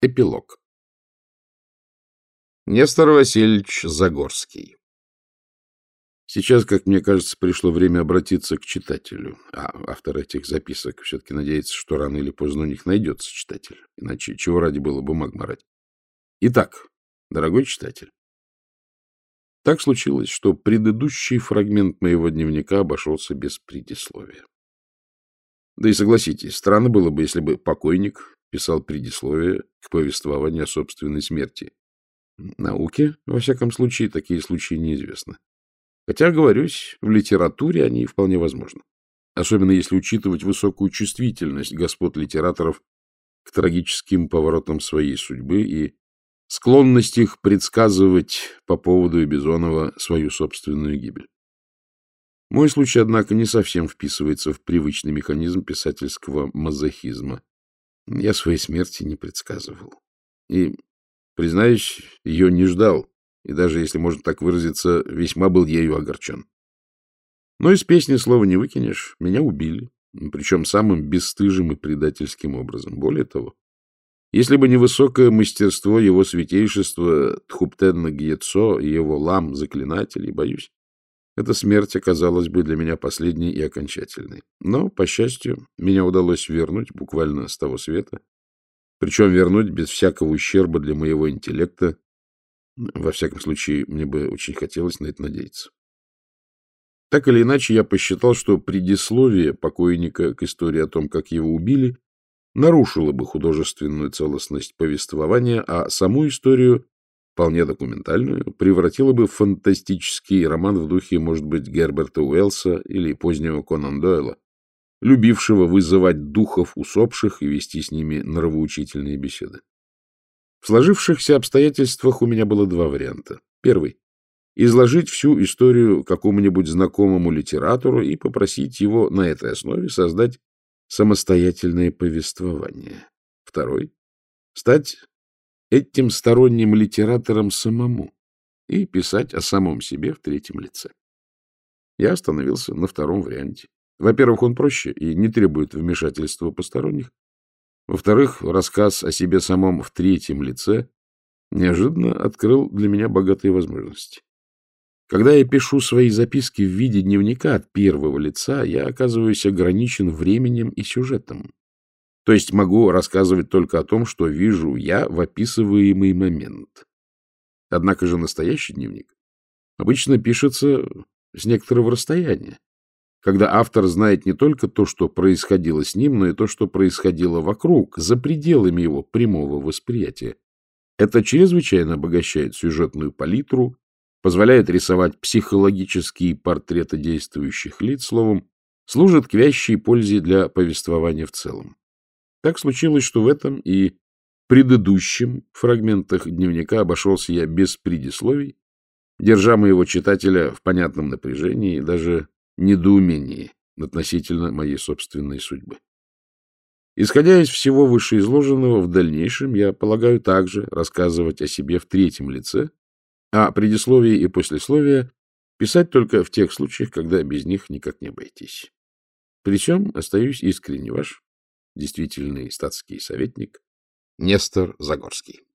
Эпилог. Нестор Васильевич Загорский. Сейчас, как мне кажется, пришло время обратиться к читателю. А автор этих записок все-таки надеется, что рано или поздно у них найдется читатель. Иначе чего ради было бумаг морать. Итак, дорогой читатель, так случилось, что предыдущий фрагмент моего дневника обошелся без предисловия. Да и согласитесь, странно было бы, если бы покойник писал предисловие к повествованию о собственной смерти. Науке, во всяком случае, такие случаи неизвестны. Хотя, говорюсь, в литературе они вполне возможны. Особенно если учитывать высокую чувствительность господ литераторов к трагическим поворотам своей судьбы и склонность их предсказывать по поводу Бизонова свою собственную гибель. Мой случай, однако, не совсем вписывается в привычный механизм писательского мазохизма. Я своей смерти не предсказывал. И, признаюсь, ее не ждал, и даже, если можно так выразиться, весьма был ею огорчен. Но из песни слова не выкинешь, меня убили, причем самым бесстыжим и предательским образом. Более того, если бы не высокое мастерство его святейшества Тхуптенна Гьецо и его лам заклинателей, боюсь, эта смерть оказалась бы для меня последней и окончательной. Но, по счастью, меня удалось вернуть буквально с того света, причем вернуть без всякого ущерба для моего интеллекта. Во всяком случае, мне бы очень хотелось на это надеяться. Так или иначе, я посчитал, что предисловие покойника к истории о том, как его убили, нарушило бы художественную целостность повествования, а саму историю вполне документальную, превратила бы в фантастический роман в духе, может быть, Герберта Уэллса или позднего Конан Дойла, любившего вызывать духов усопших и вести с ними нравоучительные беседы. В сложившихся обстоятельствах у меня было два варианта. Первый — изложить всю историю какому-нибудь знакомому литератору и попросить его на этой основе создать самостоятельное повествование. Второй — стать этим сторонним литератором самому и писать о самом себе в третьем лице. Я остановился на втором варианте. Во-первых, он проще и не требует вмешательства посторонних. Во-вторых, рассказ о себе самом в третьем лице неожиданно открыл для меня богатые возможности. Когда я пишу свои записки в виде дневника от первого лица, я оказываюсь ограничен временем и сюжетом. То есть могу рассказывать только о том, что вижу я в описываемый момент. Однако же настоящий дневник обычно пишется с некоторого расстояния, когда автор знает не только то, что происходило с ним, но и то, что происходило вокруг, за пределами его прямого восприятия. Это чрезвычайно обогащает сюжетную палитру, позволяет рисовать психологические портреты действующих лиц, словом, служит к вящей пользе для повествования в целом. Так случилось, что в этом и предыдущем фрагментах дневника обошелся я без предисловий, держа моего читателя в понятном напряжении и даже недоумении относительно моей собственной судьбы. Исходя из всего вышеизложенного, в дальнейшем я полагаю также рассказывать о себе в третьем лице, а предисловие и послесловие писать только в тех случаях, когда без них никак не обойтись. Причем остаюсь искренне ваш, действительный статский советник Нестор Загорский.